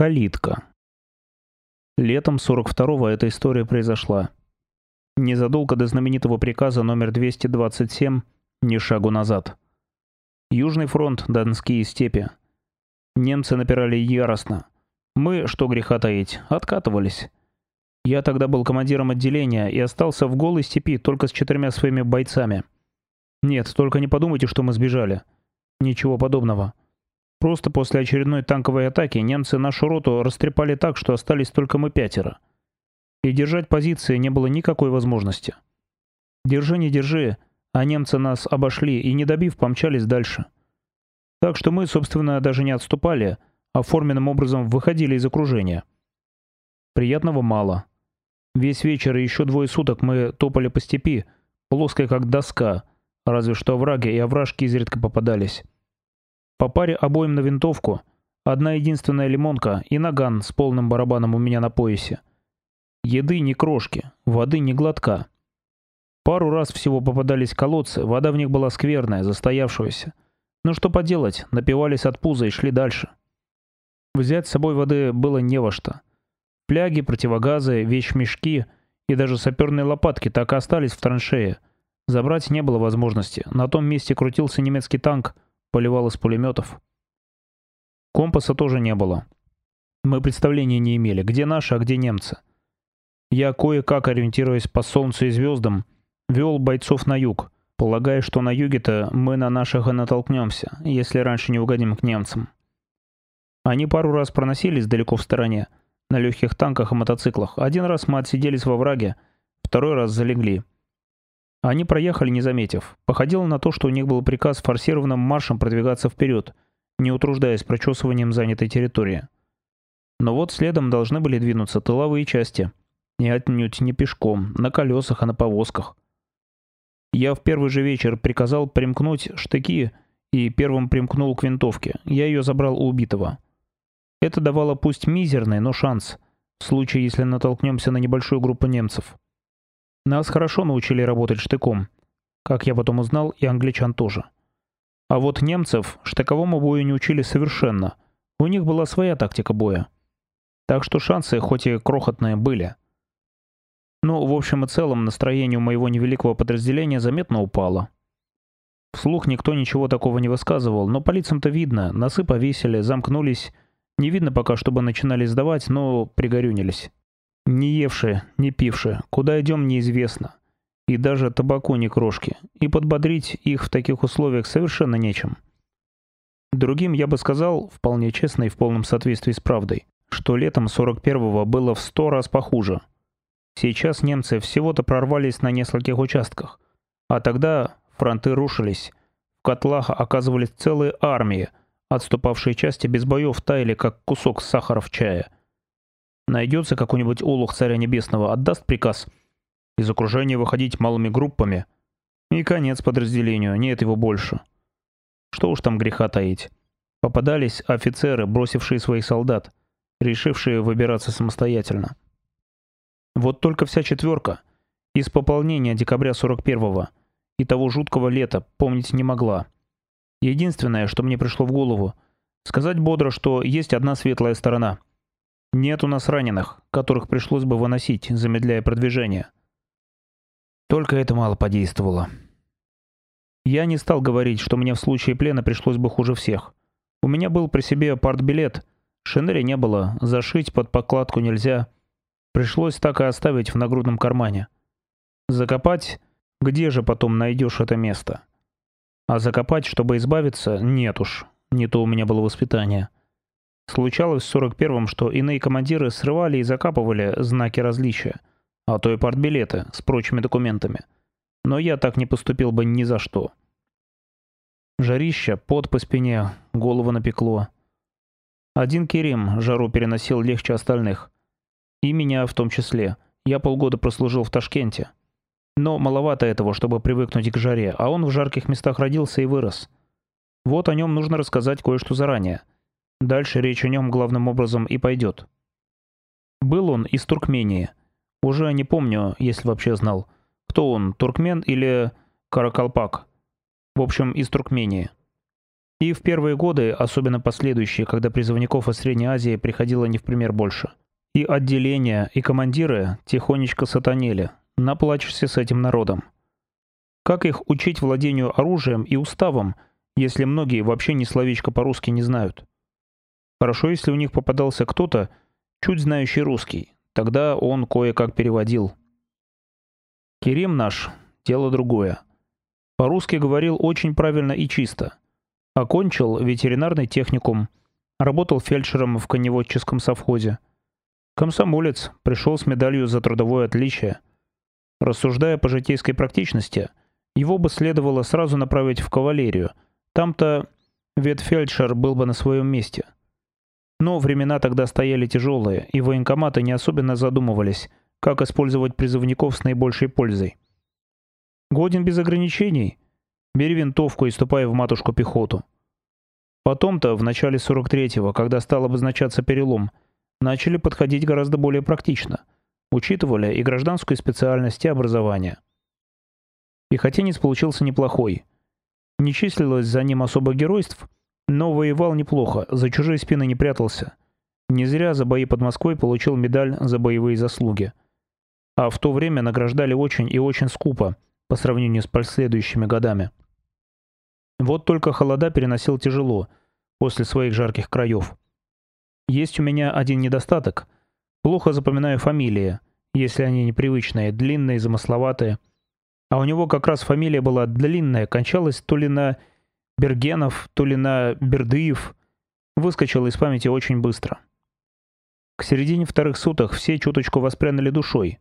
Калитка. Летом 42-го эта история произошла. Незадолго до знаменитого приказа номер 227 «Ни шагу назад». Южный фронт, Донские степи. Немцы напирали яростно. Мы, что греха таить, откатывались. Я тогда был командиром отделения и остался в голой степи только с четырьмя своими бойцами. Нет, только не подумайте, что мы сбежали. Ничего подобного. Просто после очередной танковой атаки немцы нашу роту растрепали так, что остались только мы пятеро. И держать позиции не было никакой возможности. Держи, не держи, а немцы нас обошли и, не добив, помчались дальше. Так что мы, собственно, даже не отступали, а форменным образом выходили из окружения. Приятного мало. Весь вечер и еще двое суток мы топали по степи, плоской как доска, разве что овраги и овражки изредка попадались. По паре обоим на винтовку, одна единственная лимонка и наган с полным барабаном у меня на поясе. Еды ни крошки, воды ни глотка. Пару раз всего попадались колодцы, вода в них была скверная, застоявшаяся. Ну что поделать, напивались от пуза и шли дальше. Взять с собой воды было не во что. Пляги, противогазы, вещмешки и даже саперные лопатки так и остались в траншее. Забрать не было возможности. На том месте крутился немецкий танк — поливал из пулеметов. Компаса тоже не было. Мы представления не имели, где наши, а где немцы. Я кое-как, ориентируясь по солнцу и звездам, вел бойцов на юг, полагая, что на юге-то мы на наших и натолкнемся, если раньше не угодим к немцам. Они пару раз проносились далеко в стороне, на легких танках и мотоциклах. Один раз мы отсиделись во враге, второй раз залегли. Они проехали, не заметив. Походило на то, что у них был приказ форсированным маршем продвигаться вперед, не утруждаясь прочесыванием занятой территории. Но вот следом должны были двинуться тыловые части. И отнюдь не пешком, на колесах, а на повозках. Я в первый же вечер приказал примкнуть штыки и первым примкнул к винтовке. Я ее забрал у убитого. Это давало пусть мизерный, но шанс, в случае, если натолкнемся на небольшую группу немцев. Нас хорошо научили работать штыком. Как я потом узнал, и англичан тоже. А вот немцев штыковому бою не учили совершенно. У них была своя тактика боя. Так что шансы, хоть и крохотные, были. Но, в общем и целом, настроение у моего невеликого подразделения заметно упало. Вслух никто ничего такого не высказывал, но по лицам-то видно, носы повесили, замкнулись. Не видно пока, чтобы начинали сдавать, но пригорюнились. Не евшие, не пившие, куда идем неизвестно. И даже табаку не крошки. И подбодрить их в таких условиях совершенно нечем. Другим я бы сказал, вполне честно и в полном соответствии с правдой, что летом 41-го было в сто раз похуже. Сейчас немцы всего-то прорвались на нескольких участках. А тогда фронты рушились. В котлах оказывались целые армии, отступавшие части без боев таяли, как кусок сахара в чае. Найдется какой-нибудь олух царя небесного, отдаст приказ из окружения выходить малыми группами. И конец подразделению, нет его больше. Что уж там греха таить. Попадались офицеры, бросившие своих солдат, решившие выбираться самостоятельно. Вот только вся четверка из пополнения декабря 41-го и того жуткого лета помнить не могла. Единственное, что мне пришло в голову, сказать бодро, что есть одна светлая сторона — нет у нас раненых, которых пришлось бы выносить, замедляя продвижение. Только это мало подействовало. Я не стал говорить, что мне в случае плена пришлось бы хуже всех. У меня был при себе партбилет, шинели не было, зашить под покладку нельзя. Пришлось так и оставить в нагрудном кармане. Закопать? Где же потом найдешь это место? А закопать, чтобы избавиться, нет уж. Не то у меня было воспитание. Случалось в 41-м, что иные командиры срывали и закапывали знаки различия, а то и партбилеты с прочими документами. Но я так не поступил бы ни за что. Жарища, пот по спине, голову напекло. Один Керим жару переносил легче остальных. И меня в том числе. Я полгода прослужил в Ташкенте. Но маловато этого, чтобы привыкнуть к жаре, а он в жарких местах родился и вырос. Вот о нем нужно рассказать кое-что заранее. Дальше речь о нем главным образом и пойдет. Был он из Туркмении. Уже не помню, если вообще знал, кто он, туркмен или каракалпак. В общем, из Туркмении. И в первые годы, особенно последующие, когда призывников из Средней Азии приходило не в пример больше. И отделения, и командиры тихонечко сатанели. Наплачешься с этим народом. Как их учить владению оружием и уставом, если многие вообще ни словечко по-русски не знают? Хорошо, если у них попадался кто-то, чуть знающий русский. Тогда он кое-как переводил. Керим наш — дело другое. По-русски говорил очень правильно и чисто. Окончил ветеринарный техникум, работал фельдшером в коневодческом совхозе. Комсомолец, пришел с медалью за трудовое отличие. Рассуждая по житейской практичности, его бы следовало сразу направить в кавалерию. Там-то ветфельдшер был бы на своем месте. Но времена тогда стояли тяжелые, и военкоматы не особенно задумывались, как использовать призывников с наибольшей пользой. Годен без ограничений. Бери винтовку и ступай в матушку пехоту. Потом-то, в начале 43-го, когда стал обозначаться перелом, начали подходить гораздо более практично. Учитывали и гражданскую специальность, и образование. Пехотинец получился неплохой. Не числилось за ним особых геройств, но воевал неплохо, за чужие спины не прятался. Не зря за бои под Москвой получил медаль за боевые заслуги. А в то время награждали очень и очень скупо, по сравнению с последующими годами. Вот только холода переносил тяжело, после своих жарких краев. Есть у меня один недостаток. Плохо запоминаю фамилии, если они непривычные, длинные, замысловатые. А у него как раз фамилия была длинная, кончалась то ли на Бергенов, то ли на Бердыев, выскочила из памяти очень быстро. К середине вторых суток все чуточку воспрянули душой.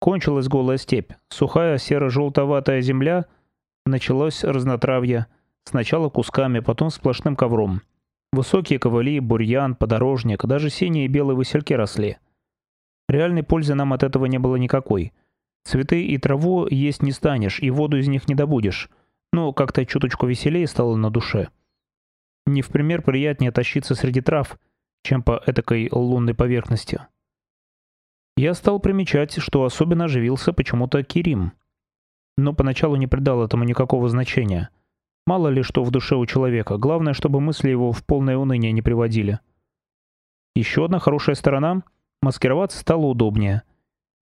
Кончилась голая степь, сухая серо-желтоватая земля, началось разнотравье, сначала кусками, потом сплошным ковром. Высокие ковыли, бурьян, подорожник, даже синие и белые васильки росли. Реальной пользы нам от этого не было никакой. Цветы и траву есть не станешь, и воду из них не добудешь но как-то чуточку веселее стало на душе. Не в пример приятнее тащиться среди трав, чем по этакой лунной поверхности. Я стал примечать, что особенно оживился почему-то Кирим. Но поначалу не придал этому никакого значения. Мало ли что в душе у человека, главное, чтобы мысли его в полное уныние не приводили. Еще одна хорошая сторона — маскироваться стало удобнее.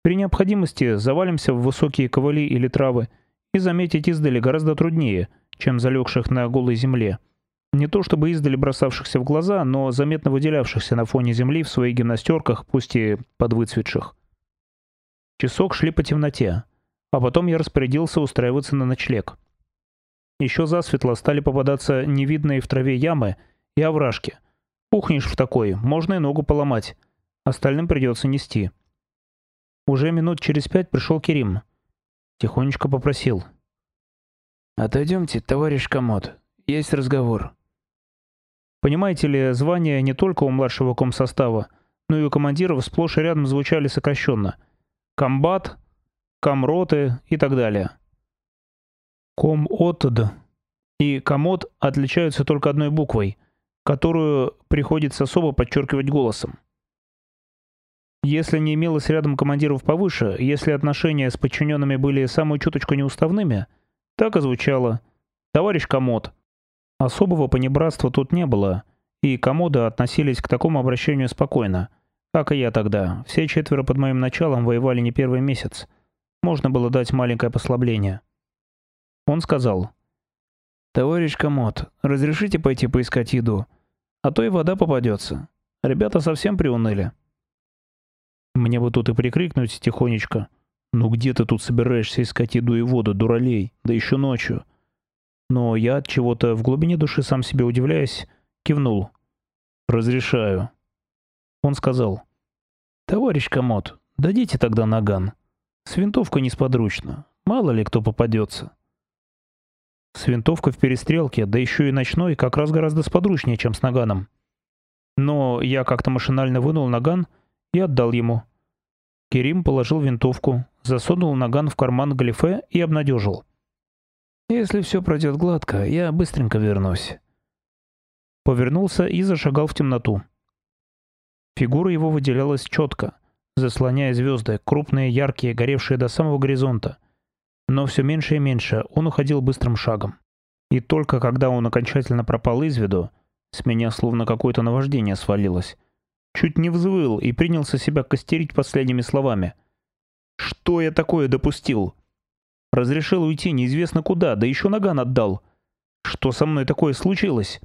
При необходимости завалимся в высокие ковыли или травы — и заметить издали гораздо труднее, чем залегших на голой земле. Не то чтобы издали бросавшихся в глаза, но заметно выделявшихся на фоне земли в своих гимнастерках, пусть и подвыцветших. Часок шли по темноте, а потом я распорядился устраиваться на ночлег. Еще засветло стали попадаться невидные в траве ямы и овражки. Пухнешь в такой, можно и ногу поломать. Остальным придется нести. Уже минут через пять пришел Керим. Тихонечко попросил. «Отойдемте, товарищ Комод. Есть разговор». Понимаете ли, звания не только у младшего комсостава, но и у командиров сплошь и рядом звучали сокращенно. Комбат, комроты и так далее. Комотд и комод отличаются только одной буквой, которую приходится особо подчеркивать голосом. Если не имелось рядом командиров повыше, если отношения с подчиненными были самую чуточку неуставными, так и звучало «Товарищ Комод». Особого понебратства тут не было, и комоды относились к такому обращению спокойно, как и я тогда. Все четверо под моим началом воевали не первый месяц. Можно было дать маленькое послабление. Он сказал «Товарищ Комод, разрешите пойти поискать еду? А то и вода попадется. Ребята совсем приуныли». Мне бы тут и прикрикнуть тихонечко. «Ну где ты тут собираешься искать еду и воду, дуралей? Да еще ночью!» Но я от чего-то в глубине души сам себе удивляясь, кивнул. «Разрешаю». Он сказал. «Товарищ Комод, дадите тогда наган. С винтовкой несподручно. Мало ли кто попадется». С винтовкой в перестрелке, да еще и ночной, как раз гораздо сподручнее, чем с наганом. Но я как-то машинально вынул наган и отдал ему. Керим положил винтовку, засунул наган в карман галифе и обнадежил. «Если все пройдет гладко, я быстренько вернусь». Повернулся и зашагал в темноту. Фигура его выделялась четко, заслоняя звезды, крупные, яркие, горевшие до самого горизонта. Но все меньше и меньше он уходил быстрым шагом. И только когда он окончательно пропал из виду, с меня словно какое-то наваждение свалилось. Чуть не взвыл и принялся себя костерить последними словами. «Что я такое допустил?» Разрешил уйти неизвестно куда, да еще наган отдал. Что со мной такое случилось?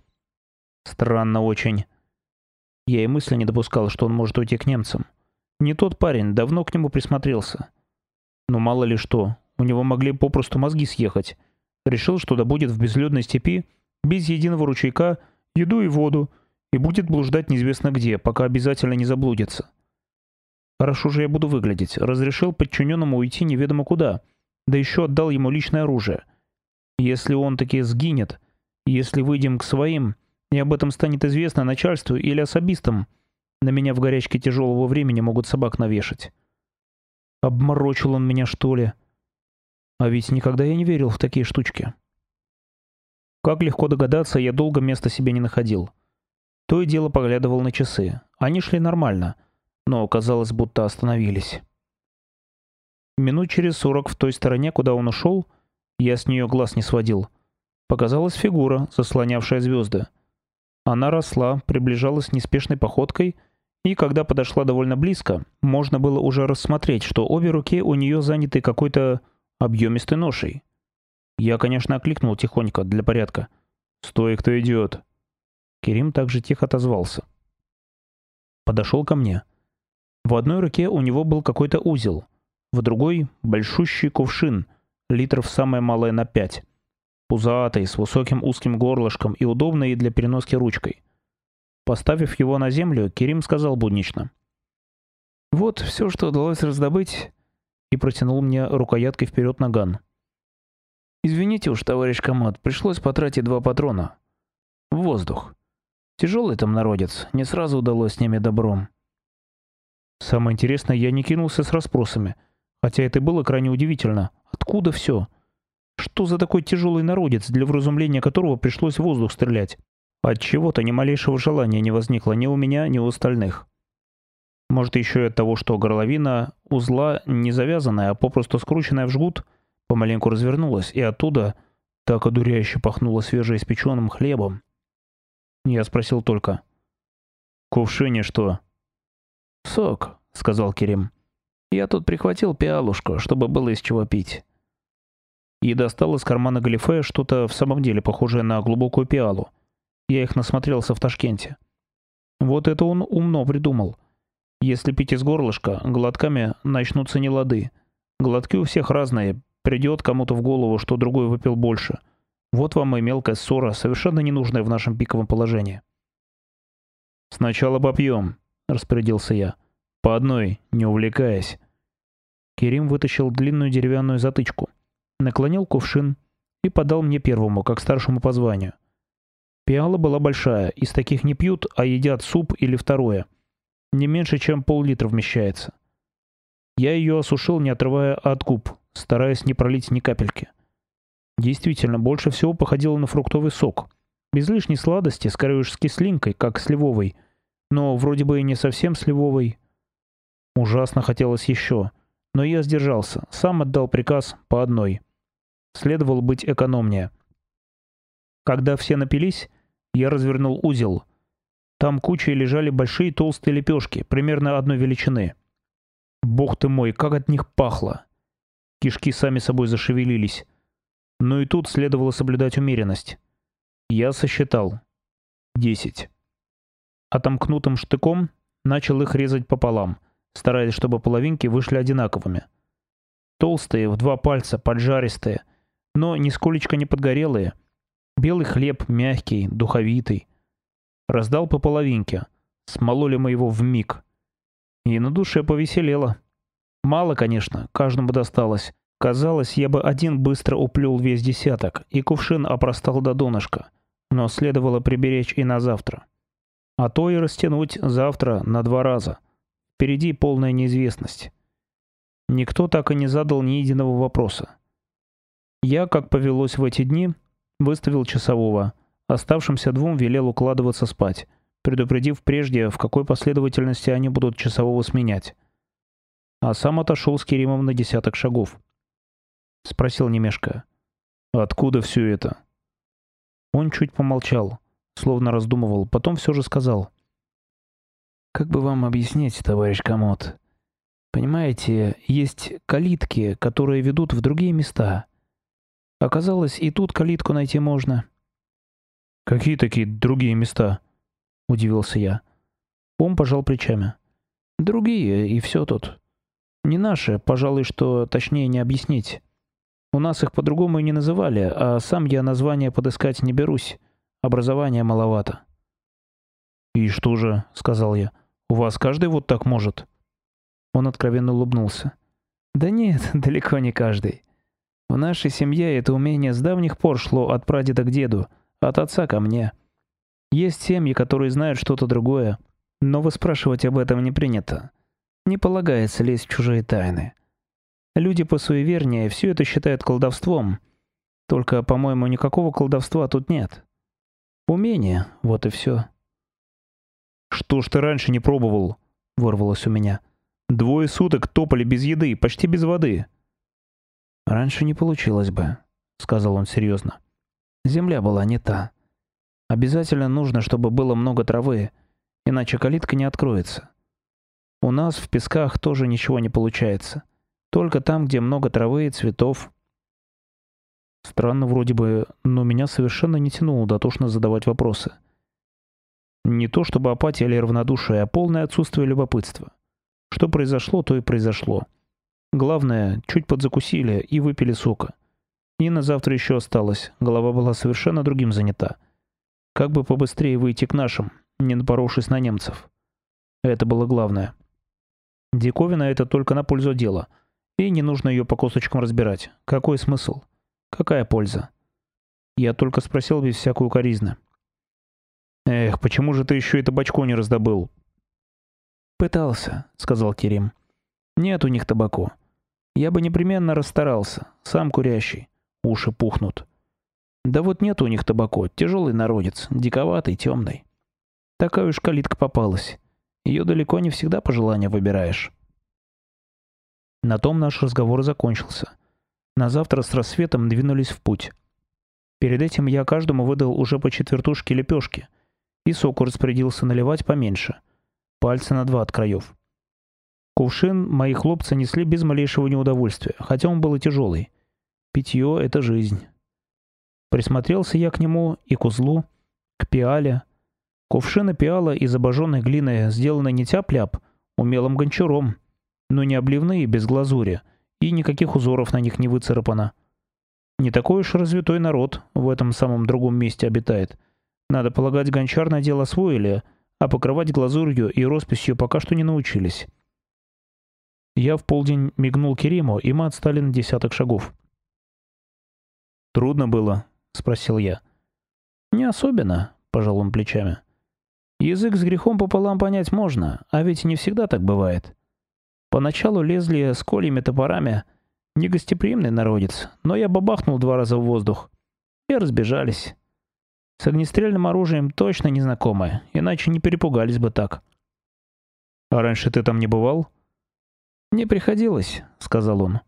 Странно очень. Я и мысли не допускал, что он может уйти к немцам. Не тот парень, давно к нему присмотрелся. Но мало ли что, у него могли попросту мозги съехать. Решил, что добудет в безлюдной степи, без единого ручейка, еду и воду, и будет блуждать неизвестно где, пока обязательно не заблудится. Хорошо же я буду выглядеть. Разрешил подчиненному уйти неведомо куда — да еще отдал ему личное оружие. Если он таки сгинет, если выйдем к своим, и об этом станет известно начальству или особистам, на меня в горячке тяжелого времени могут собак навешать. Обморочил он меня, что ли? А ведь никогда я не верил в такие штучки. Как легко догадаться, я долго места себе не находил. То и дело поглядывал на часы. Они шли нормально, но казалось, будто остановились. Минут через сорок в той стороне, куда он ушел, я с нее глаз не сводил. Показалась фигура, заслонявшая звезды. Она росла, приближалась неспешной походкой, и когда подошла довольно близко, можно было уже рассмотреть, что обе руки у нее заняты какой-то объемистой ношей. Я, конечно, окликнул тихонько, для порядка. «Стой, кто идет!» Керим также тихо отозвался. Подошел ко мне. В одной руке у него был какой-то узел — в другой — большущий кувшин, литров самое малое на пять. Пузатый, с высоким узким горлышком и удобной для переноски ручкой. Поставив его на землю, Керим сказал буднично. «Вот все, что удалось раздобыть», и протянул мне рукояткой вперед наган. «Извините уж, товарищ Камат, пришлось потратить два патрона. В воздух. Тяжелый там народец, не сразу удалось с ними добром». Самое интересное, я не кинулся с расспросами — Хотя это было крайне удивительно. Откуда все? Что за такой тяжелый народец, для вразумления которого пришлось в воздух стрелять? От чего-то ни малейшего желания не возникло ни у меня, ни у остальных. Может, еще и от того, что горловина узла не завязанная, а попросту скрученная в жгут, помаленьку развернулась, и оттуда так одуряюще пахнуло свежеиспеченным хлебом. Я спросил только. «В кувшине что?» «Сок», — сказал Керим. Я тут прихватил пиалушку, чтобы было из чего пить. И достал из кармана галифе что-то в самом деле похожее на глубокую пиалу. Я их насмотрелся в Ташкенте. Вот это он умно придумал. Если пить из горлышка, глотками начнутся нелады. Глотки у всех разные. Придет кому-то в голову, что другой выпил больше. Вот вам и мелкая ссора, совершенно ненужная в нашем пиковом положении. «Сначала попьем», — распорядился я. По одной, не увлекаясь. Керим вытащил длинную деревянную затычку, наклонил кувшин и подал мне первому, как старшему по званию. Пиала была большая, из таких не пьют, а едят суп или второе. Не меньше, чем пол-литра вмещается. Я ее осушил, не отрывая от губ, стараясь не пролить ни капельки. Действительно, больше всего походило на фруктовый сок. Без лишней сладости, скорее уж с кислинкой, как сливовый. Но вроде бы и не совсем сливовый, Ужасно хотелось еще. Но я сдержался, сам отдал приказ по одной. Следовало быть экономнее. Когда все напились, я развернул узел. Там кучей лежали большие толстые лепешки, примерно одной величины. Бог ты мой, как от них пахло! Кишки сами собой зашевелились. Но и тут следовало соблюдать умеренность. Я сосчитал. Десять. Отомкнутым штыком начал их резать пополам — стараясь, чтобы половинки вышли одинаковыми. Толстые, в два пальца, поджаристые, но нисколечко не подгорелые. Белый хлеб мягкий, духовитый. Раздал по половинке. Смололи мы его миг. И на душе повеселело. Мало, конечно, каждому досталось. Казалось, я бы один быстро уплюл весь десяток, и кувшин опростал до донышка. Но следовало приберечь и на завтра. А то и растянуть завтра на два раза — Впереди полная неизвестность. Никто так и не задал ни единого вопроса. Я, как повелось в эти дни, выставил часового. Оставшимся двум велел укладываться спать, предупредив прежде, в какой последовательности они будут часового сменять. А сам отошел с Керимом на десяток шагов. Спросил немешко. «Откуда все это?» Он чуть помолчал, словно раздумывал, потом все же сказал. «Как бы вам объяснить, товарищ Комод? Понимаете, есть калитки, которые ведут в другие места. Оказалось, и тут калитку найти можно». «Какие такие другие места?» — удивился я. Он пожал плечами. «Другие, и все тут. Не наши, пожалуй, что точнее не объяснить. У нас их по-другому и не называли, а сам я название подыскать не берусь. Образования маловато». «И что же?» — сказал я. «У вас каждый вот так может?» Он откровенно улыбнулся. «Да нет, далеко не каждый. В нашей семье это умение с давних пор шло от прадеда к деду, от отца ко мне. Есть семьи, которые знают что-то другое, но выспрашивать об этом не принято. Не полагается лезть в чужие тайны. Люди посуевернее все это считают колдовством. Только, по-моему, никакого колдовства тут нет. Умение, вот и все. «Что ж ты раньше не пробовал?» — вырвалось у меня. «Двое суток топали без еды, почти без воды». «Раньше не получилось бы», — сказал он серьезно. «Земля была не та. Обязательно нужно, чтобы было много травы, иначе калитка не откроется. У нас в песках тоже ничего не получается. Только там, где много травы и цветов. Странно вроде бы, но меня совершенно не тянуло дотошно задавать вопросы. Не то чтобы апатия или равнодушие, а полное отсутствие любопытства. Что произошло, то и произошло. Главное, чуть подзакусили и выпили сока. И на завтра еще осталось, голова была совершенно другим занята. Как бы побыстрее выйти к нашим, не напоровшись на немцев. Это было главное. Диковина это только на пользу дела. И не нужно ее по косточкам разбирать. Какой смысл? Какая польза? Я только спросил без всякой укоризны. «Эх, почему же ты еще и табачку не раздобыл?» «Пытался», — сказал Керим. «Нет у них табаку. Я бы непременно расстарался. Сам курящий. Уши пухнут. Да вот нет у них табаку. Тяжелый народец. Диковатый, темный. Такая уж калитка попалась. Ее далеко не всегда по желанию выбираешь. На том наш разговор закончился. На завтра с рассветом двинулись в путь. Перед этим я каждому выдал уже по четвертушке лепешки, и соку распорядился наливать поменьше, пальцы на два от краев. Кувшин мои хлопцы несли без малейшего неудовольствия, хотя он был и тяжелый. Питье — это жизнь. Присмотрелся я к нему и к узлу, к пиале, Кувшины пиала из обожженной глины сделаны не тяп-ляп, умелым гончаром, но не обливные без глазури, и никаких узоров на них не выцарапано. Не такой уж развитой народ в этом самом другом месте обитает. Надо полагать, гончар на дело освоили, а покрывать глазурью и росписью пока что не научились. Я в полдень мигнул Кериму, и мы отстали на десяток шагов. «Трудно было?» — спросил я. «Не особенно», — пожал он плечами. Язык с грехом пополам понять можно, а ведь не всегда так бывает. Поначалу лезли с колями топорами, негостеприимный народец, но я бабахнул два раза в воздух. И разбежались. С огнестрельным оружием точно не знакомы, иначе не перепугались бы так. «А раньше ты там не бывал?» «Не приходилось», — сказал он.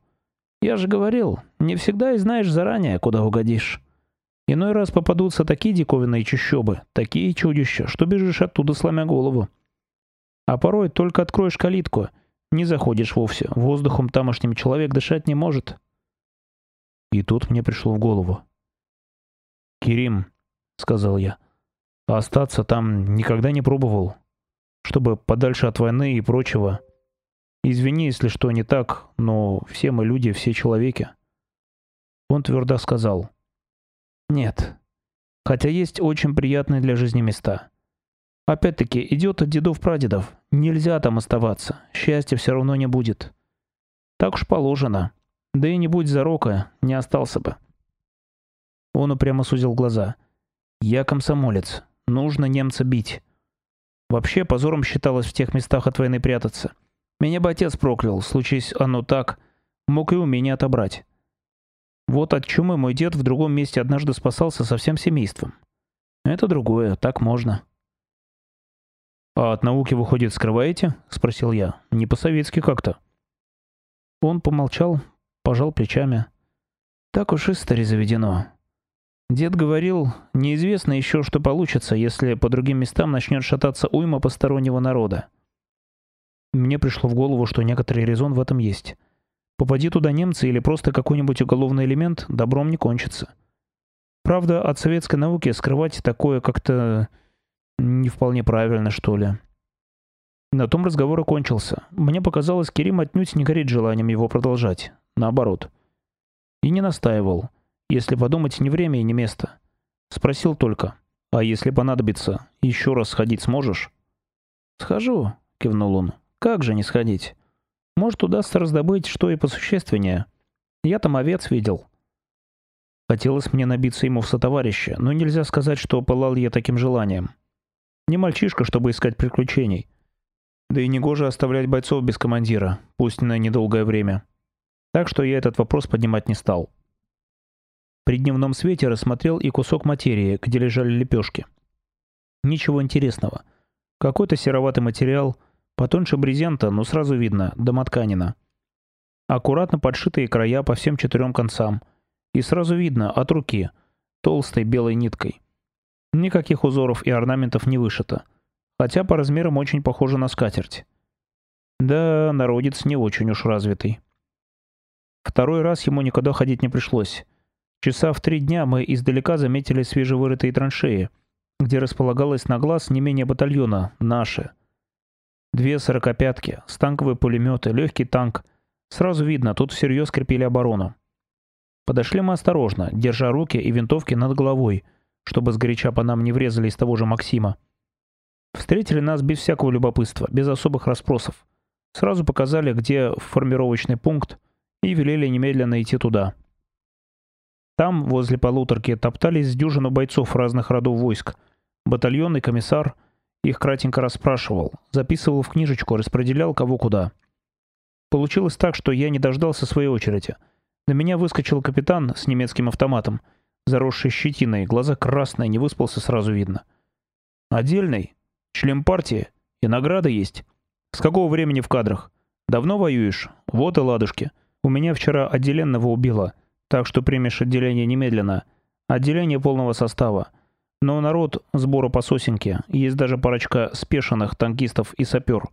«Я же говорил, не всегда и знаешь заранее, куда угодишь». Иной раз попадутся такие диковинные чащобы, такие чудища, что бежишь оттуда, сломя голову. А порой только откроешь калитку, не заходишь вовсе, воздухом тамошним человек дышать не может. И тут мне пришло в голову. «Керим», — сказал я, — «остаться там никогда не пробовал, чтобы подальше от войны и прочего. Извини, если что не так, но все мы люди, все человеки». Он твердо сказал — нет. Хотя есть очень приятные для жизни места. Опять-таки, идет от дедов-прадедов. Нельзя там оставаться. Счастья все равно не будет. Так уж положено. Да и не будь зарока, не остался бы. Он упрямо сузил глаза. «Я комсомолец. Нужно немца бить. Вообще, позором считалось в тех местах от войны прятаться. Меня бы отец проклял, случись оно так, мог и у меня отобрать. Вот от чумы мой дед в другом месте однажды спасался со всем семейством. Это другое, так можно. «А от науки, выходит, скрываете?» — спросил я. «Не по-советски как-то». Он помолчал, пожал плечами. «Так уж истори заведено. Дед говорил, неизвестно еще, что получится, если по другим местам начнет шататься уйма постороннего народа. Мне пришло в голову, что некоторый резон в этом есть. Попади туда немцы или просто какой-нибудь уголовный элемент, добром не кончится. Правда, от советской науки скрывать такое как-то не вполне правильно, что ли. На том разговор окончился. Мне показалось, Керим отнюдь не горит желанием его продолжать. Наоборот. И не настаивал. Если подумать, не время и не место. Спросил только. «А если понадобится, еще раз сходить сможешь?» «Схожу», — кивнул он. «Как же не сходить? Может, удастся раздобыть что и посущественнее. Я там овец видел». Хотелось мне набиться ему в сотоварища, но нельзя сказать, что пылал я таким желанием. Не мальчишка, чтобы искать приключений. Да и негоже оставлять бойцов без командира, пусть на недолгое время. Так что я этот вопрос поднимать не стал. При дневном свете рассмотрел и кусок материи, где лежали лепешки. Ничего интересного. Какой-то сероватый материал, потоньше брезента, но сразу видно, домотканина. Аккуратно подшитые края по всем четырем концам. И сразу видно, от руки, толстой белой ниткой. Никаких узоров и орнаментов не вышито хотя по размерам очень похоже на скатерть. Да, народец не очень уж развитый. Второй раз ему никуда ходить не пришлось. Часа в три дня мы издалека заметили свежевырытые траншеи, где располагалось на глаз не менее батальона, наши. Две сорокопятки, станковые пулеметы, легкий танк. Сразу видно, тут всерьез крепили оборону. Подошли мы осторожно, держа руки и винтовки над головой, чтобы сгоряча по нам не врезали из того же Максима. Встретили нас без всякого любопытства, без особых расспросов. Сразу показали, где формировочный пункт, и велели немедленно идти туда. Там, возле полуторки, топтались дюжину бойцов разных родов войск. Батальонный комиссар их кратенько расспрашивал, записывал в книжечку, распределял кого куда. Получилось так, что я не дождался своей очереди. На меня выскочил капитан с немецким автоматом, заросший щетиной, глаза красные, не выспался, сразу видно. «Отдельный?» Член партии. И награда есть. С какого времени в кадрах? Давно воюешь? Вот и ладушки. У меня вчера отделенного убило, так что примешь отделение немедленно. Отделение полного состава. Но народ сбора по сосенке. Есть даже парочка спешенных танкистов и сапер.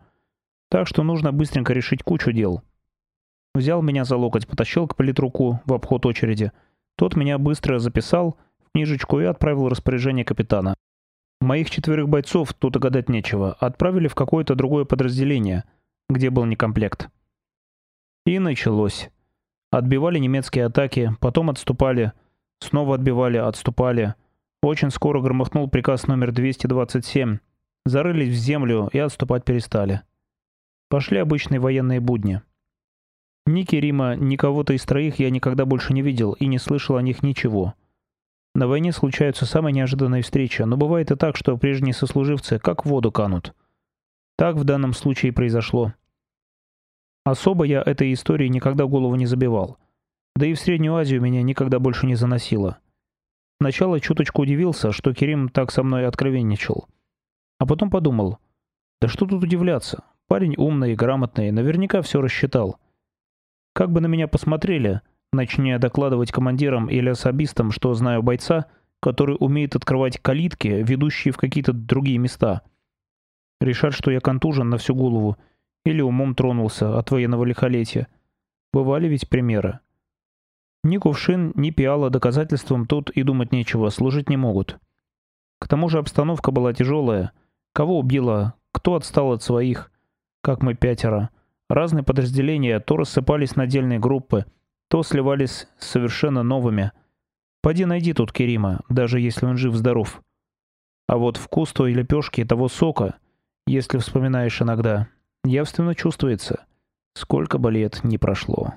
Так что нужно быстренько решить кучу дел. Взял меня за локоть, потащил к политруку в обход очереди. Тот меня быстро записал в книжечку и отправил распоряжение капитана. Моих четверых бойцов, тут и гадать нечего, отправили в какое-то другое подразделение, где был некомплект. И началось. Отбивали немецкие атаки, потом отступали, снова отбивали, отступали. Очень скоро громыхнул приказ номер 227. Зарылись в землю и отступать перестали. Пошли обычные военные будни. Ни Керима, ни кого-то из троих я никогда больше не видел и не слышал о них ничего. На войне случаются самые неожиданные встречи, но бывает и так, что прежние сослуживцы как в воду канут. Так в данном случае произошло. Особо я этой истории никогда голову не забивал. Да и в Среднюю Азию меня никогда больше не заносило. Сначала чуточку удивился, что Керим так со мной откровенничал. А потом подумал, да что тут удивляться, парень умный и грамотный, наверняка все рассчитал. Как бы на меня посмотрели, Начни докладывать командирам или особистам, что знаю бойца, который умеет открывать калитки, ведущие в какие-то другие места. Решат, что я контужен на всю голову или умом тронулся от военного лихолетия. Бывали ведь примеры. Ни кувшин, ни пиала доказательством тут и думать нечего, служить не могут. К тому же обстановка была тяжелая. Кого убило, кто отстал от своих, как мы пятеро. Разные подразделения то рассыпались на отдельные группы, то сливались с совершенно новыми. Поди найди тут Керима, даже если он жив-здоров. А вот вкус той лепешки и того сока, если вспоминаешь иногда, явственно чувствуется. Сколько бы лет не прошло.